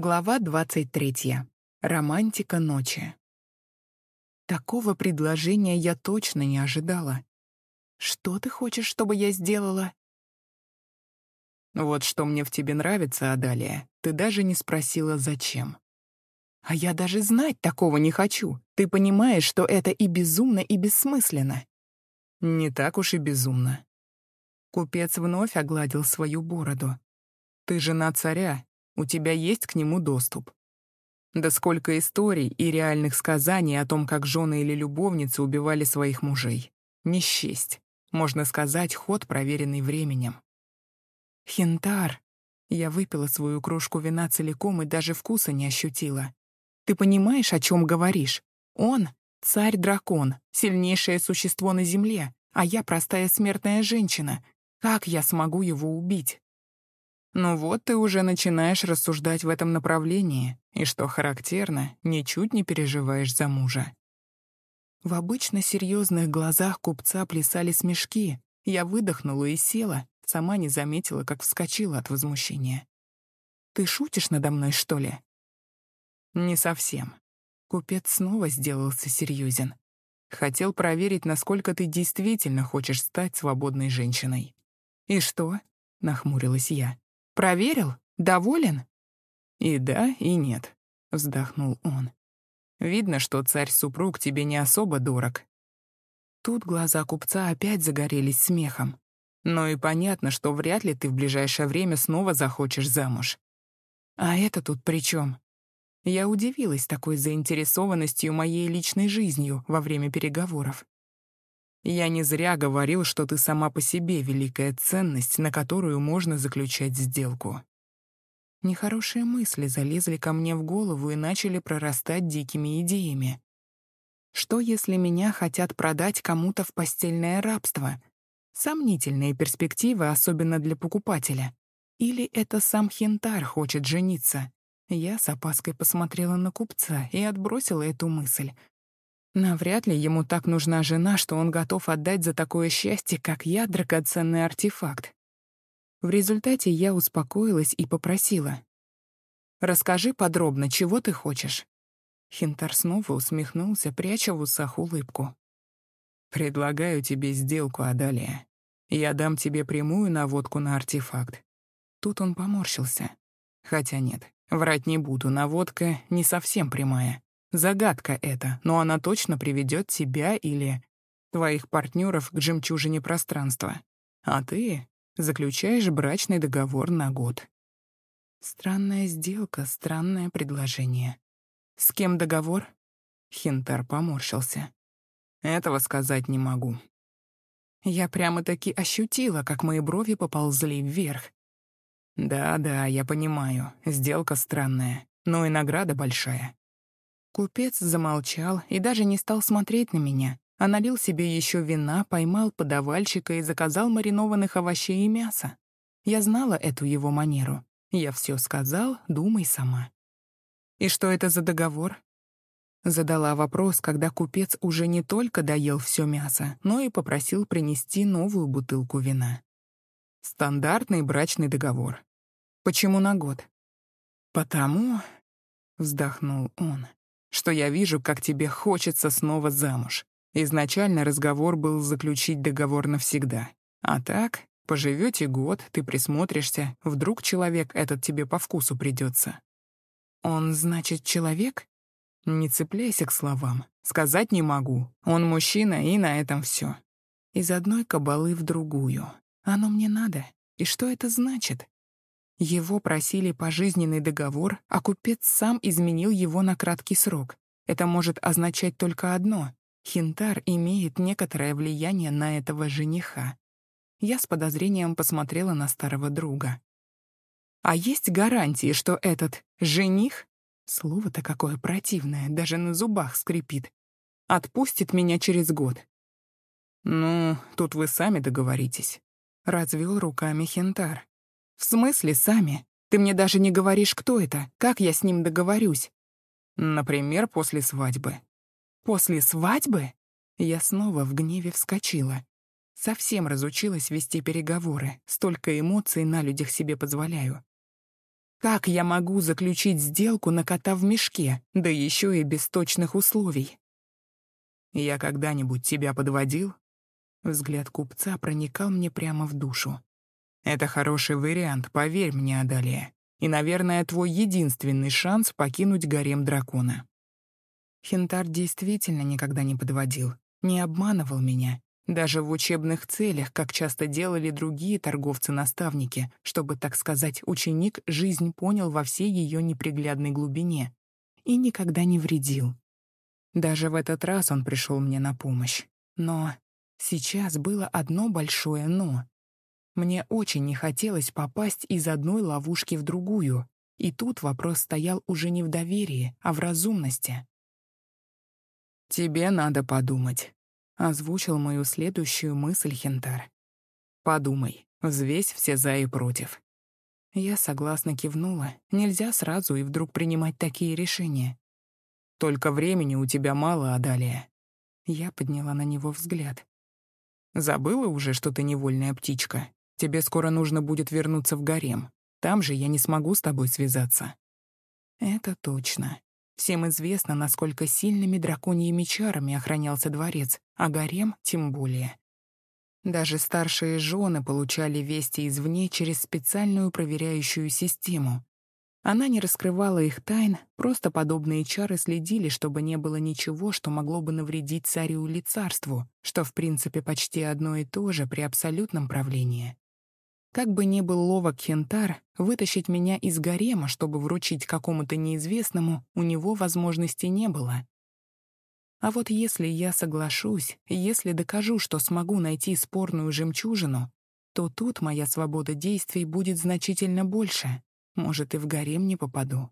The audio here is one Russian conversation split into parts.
Глава 23. Романтика ночи. Такого предложения я точно не ожидала. Что ты хочешь, чтобы я сделала? Вот что мне в тебе нравится, Адалия. Ты даже не спросила, зачем. А я даже знать такого не хочу. Ты понимаешь, что это и безумно, и бессмысленно. Не так уж и безумно. Купец вновь огладил свою бороду. Ты жена царя, у тебя есть к нему доступ. Да сколько историй и реальных сказаний о том, как жены или любовницы убивали своих мужей. Не. Можно сказать, ход, проверенный временем. Хинтар. Я выпила свою кружку вина целиком и даже вкуса не ощутила. Ты понимаешь, о чем говоришь? Он — царь-дракон, сильнейшее существо на земле, а я простая смертная женщина. Как я смогу его убить? Ну вот ты уже начинаешь рассуждать в этом направлении, и, что характерно, ничуть не переживаешь за мужа. В обычно серьезных глазах купца плясали смешки. Я выдохнула и села, сама не заметила, как вскочила от возмущения. «Ты шутишь надо мной, что ли?» «Не совсем». Купец снова сделался серьезен. Хотел проверить, насколько ты действительно хочешь стать свободной женщиной. «И что?» — нахмурилась я. Проверил? Доволен?» «И да, и нет», — вздохнул он. «Видно, что царь-супруг тебе не особо дорог». Тут глаза купца опять загорелись смехом. Но и понятно, что вряд ли ты в ближайшее время снова захочешь замуж. А это тут при чем? Я удивилась такой заинтересованностью моей личной жизнью во время переговоров. Я не зря говорил, что ты сама по себе великая ценность, на которую можно заключать сделку. Нехорошие мысли залезли ко мне в голову и начали прорастать дикими идеями. Что, если меня хотят продать кому-то в постельное рабство? Сомнительные перспективы, особенно для покупателя. Или это сам Хентар хочет жениться? Я с опаской посмотрела на купца и отбросила эту мысль, Навряд ли ему так нужна жена, что он готов отдать за такое счастье, как я, драгоценный артефакт. В результате я успокоилась и попросила. «Расскажи подробно, чего ты хочешь?» Хинтар снова усмехнулся, пряча в усах улыбку. «Предлагаю тебе сделку, Адалия. Я дам тебе прямую наводку на артефакт». Тут он поморщился. Хотя нет, врать не буду, наводка не совсем прямая. Загадка это, но она точно приведет тебя или твоих партнеров к жемчужине пространства. А ты заключаешь брачный договор на год. Странная сделка, странное предложение. С кем договор? Хинтар поморщился. Этого сказать не могу. Я прямо-таки ощутила, как мои брови поползли вверх. Да-да, я понимаю, сделка странная, но и награда большая. Купец замолчал и даже не стал смотреть на меня, а налил себе еще вина, поймал подавальщика и заказал маринованных овощей и мяса. Я знала эту его манеру. Я все сказал, думай сама. «И что это за договор?» Задала вопрос, когда купец уже не только доел все мясо, но и попросил принести новую бутылку вина. Стандартный брачный договор. Почему на год? Потому, вздохнул он, что я вижу, как тебе хочется снова замуж. Изначально разговор был заключить договор навсегда. А так, поживете год, ты присмотришься, вдруг человек этот тебе по вкусу придется. Он, значит, человек? Не цепляйся к словам. Сказать не могу. Он мужчина, и на этом все. Из одной кабалы в другую. Оно мне надо. И что это значит? Его просили пожизненный договор, а купец сам изменил его на краткий срок. Это может означать только одно — Хинтар имеет некоторое влияние на этого жениха. Я с подозрением посмотрела на старого друга. «А есть гарантии, что этот жених Слово-то какое противное, даже на зубах скрипит. Отпустит меня через год. Ну, тут вы сами договоритесь. Развел руками Хентар. «В смысле сами? Ты мне даже не говоришь, кто это, как я с ним договорюсь?» «Например, после свадьбы». «После свадьбы?» Я снова в гневе вскочила. Совсем разучилась вести переговоры, столько эмоций на людях себе позволяю. Как я могу заключить сделку на кота в мешке, да еще и без точных условий? Я когда-нибудь тебя подводил? Взгляд купца проникал мне прямо в душу. Это хороший вариант, поверь мне, Адалия. И, наверное, твой единственный шанс покинуть гарем дракона. Хентар действительно никогда не подводил, не обманывал меня, даже в учебных целях, как часто делали другие торговцы-наставники, чтобы, так сказать, ученик жизнь понял во всей ее неприглядной глубине и никогда не вредил. Даже в этот раз он пришел мне на помощь. Но сейчас было одно большое «но». Мне очень не хотелось попасть из одной ловушки в другую, и тут вопрос стоял уже не в доверии, а в разумности. «Тебе надо подумать», Озвучил мою следующую мысль Хентар. «Подумай, взвесь все за и против». Я согласно кивнула. Нельзя сразу и вдруг принимать такие решения. «Только времени у тебя мало, Адалия». Я подняла на него взгляд. «Забыла уже, что ты невольная птичка? Тебе скоро нужно будет вернуться в гарем. Там же я не смогу с тобой связаться». «Это точно. Всем известно, насколько сильными драконьими чарами охранялся дворец, а гарем тем более. Даже старшие жены получали вести извне через специальную проверяющую систему. Она не раскрывала их тайн, просто подобные чары следили, чтобы не было ничего, что могло бы навредить царю или царству, что в принципе почти одно и то же при абсолютном правлении. Как бы ни был ловок Хентар, вытащить меня из гарема, чтобы вручить какому-то неизвестному, у него возможности не было. А вот если я соглашусь, если докажу, что смогу найти спорную жемчужину, то тут моя свобода действий будет значительно больше. Может, и в гарем не попаду.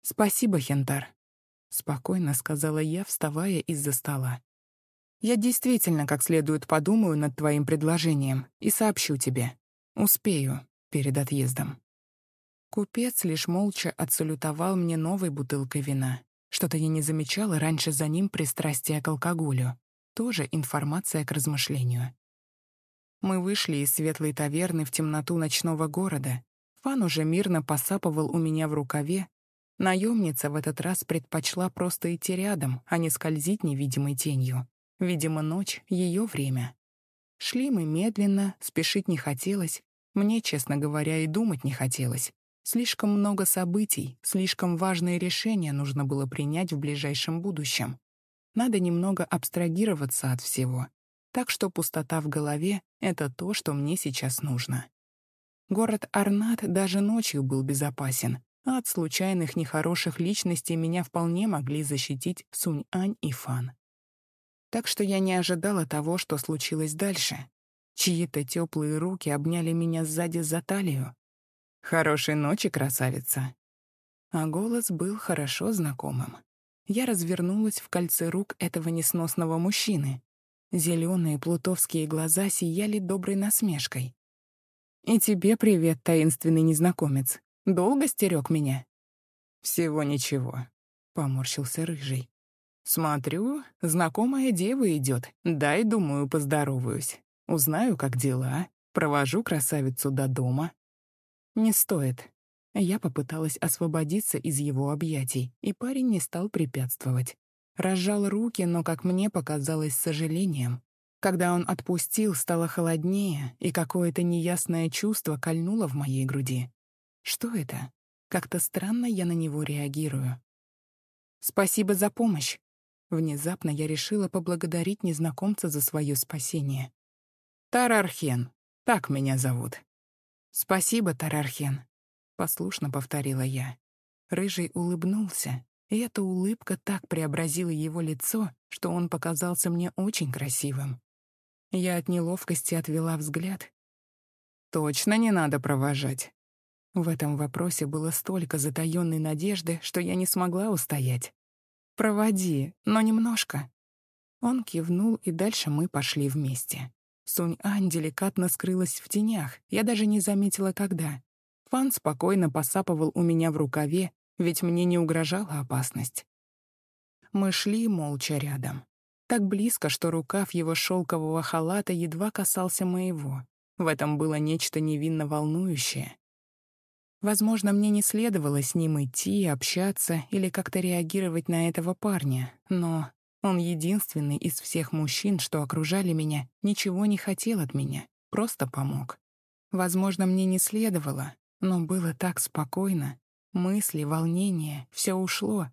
«Спасибо, Хентар», — спокойно сказала я, вставая из-за стола. Я действительно как следует подумаю над твоим предложением и сообщу тебе. Успею перед отъездом». Купец лишь молча отсалютовал мне новой бутылкой вина. Что-то я не замечала раньше за ним пристрастия к алкоголю. Тоже информация к размышлению. Мы вышли из светлой таверны в темноту ночного города. Фан уже мирно посапывал у меня в рукаве. Наемница в этот раз предпочла просто идти рядом, а не скользить невидимой тенью. Видимо, ночь — ее время. Шли мы медленно, спешить не хотелось. Мне, честно говоря, и думать не хотелось. Слишком много событий, слишком важные решения нужно было принять в ближайшем будущем. Надо немного абстрагироваться от всего. Так что пустота в голове — это то, что мне сейчас нужно. Город Арнат даже ночью был безопасен, а от случайных нехороших личностей меня вполне могли защитить Сунь-Ань и Фан так что я не ожидала того, что случилось дальше. Чьи-то теплые руки обняли меня сзади за талию. «Хорошей ночи, красавица!» А голос был хорошо знакомым. Я развернулась в кольце рук этого несносного мужчины. Зеленые плутовские глаза сияли доброй насмешкой. «И тебе привет, таинственный незнакомец. Долго стерег меня?» «Всего ничего», — поморщился рыжий. Смотрю, знакомая дева идет. Дай, думаю, поздороваюсь. Узнаю, как дела. Провожу красавицу до дома. Не стоит. Я попыталась освободиться из его объятий, и парень не стал препятствовать. Разжал руки, но, как мне показалось, с сожалением. Когда он отпустил, стало холоднее, и какое-то неясное чувство кольнуло в моей груди. Что это? Как-то странно я на него реагирую. «Спасибо за помощь», Внезапно я решила поблагодарить незнакомца за свое спасение. «Тарархен, так меня зовут». «Спасибо, Тарархен», — послушно повторила я. Рыжий улыбнулся, и эта улыбка так преобразила его лицо, что он показался мне очень красивым. Я от неловкости отвела взгляд. «Точно не надо провожать». В этом вопросе было столько затаённой надежды, что я не смогла устоять. «Проводи, но немножко». Он кивнул, и дальше мы пошли вместе. Сунь-Ань деликатно скрылась в тенях, я даже не заметила, когда. Фан спокойно посапывал у меня в рукаве, ведь мне не угрожала опасность. Мы шли молча рядом. Так близко, что рукав его шелкового халата едва касался моего. В этом было нечто невинно волнующее. Возможно, мне не следовало с ним идти, общаться или как-то реагировать на этого парня, но он единственный из всех мужчин, что окружали меня, ничего не хотел от меня, просто помог. Возможно, мне не следовало, но было так спокойно. Мысли, волнение, все ушло.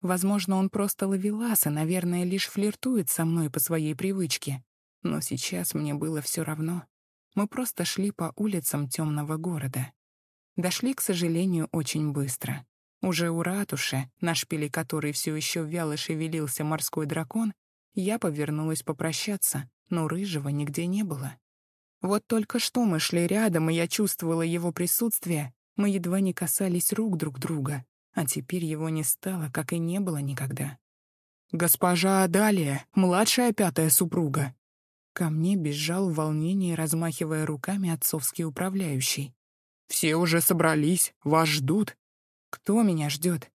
Возможно, он просто ловелас и, наверное, лишь флиртует со мной по своей привычке. Но сейчас мне было все равно. Мы просто шли по улицам темного города. Дошли, к сожалению, очень быстро. Уже у ратуши, на шпиле которой все еще вяло шевелился морской дракон, я повернулась попрощаться, но рыжего нигде не было. Вот только что мы шли рядом, и я чувствовала его присутствие, мы едва не касались рук друг друга, а теперь его не стало, как и не было никогда. «Госпожа Адалия, младшая пятая супруга!» Ко мне бежал в волнении, размахивая руками отцовский управляющий. Все уже собрались, вас ждут. Кто меня ждет?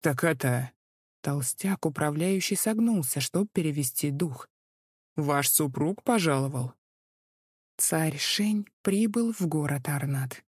Так это... Толстяк, управляющий, согнулся, чтобы перевести дух. Ваш супруг пожаловал. Царь Шень прибыл в город Арнат.